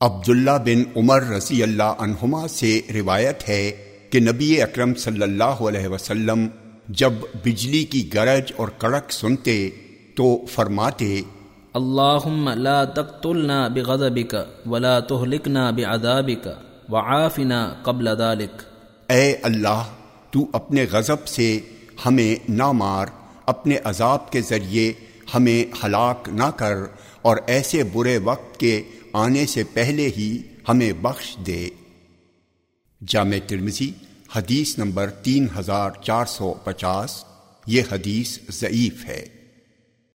عبداللہ بن عمر رضی اللہ عنہما سے روایت ہے کہ نبی اکرم صلی اللہ علیہ وسلم جب بجلی کی گرج اور کڑک سنتے تو فرماتے اللہم لا تقتلنا بغضبک ولا تہلکنا بعذابک وعافنا قبل ذلك اے اللہ تو اپنے غضب سے ہمیں نہ مار اپنے عذاب کے ذریعے ہمیں ہلاک نہ کر اور ایسے برے وقت کے آنے سے پہلے ہی ہمیں بخش دے۔ جامع ترمزی حدیث نمبر تین ہزار چار سو پچاس، یہ حدیث ضعیف ہے۔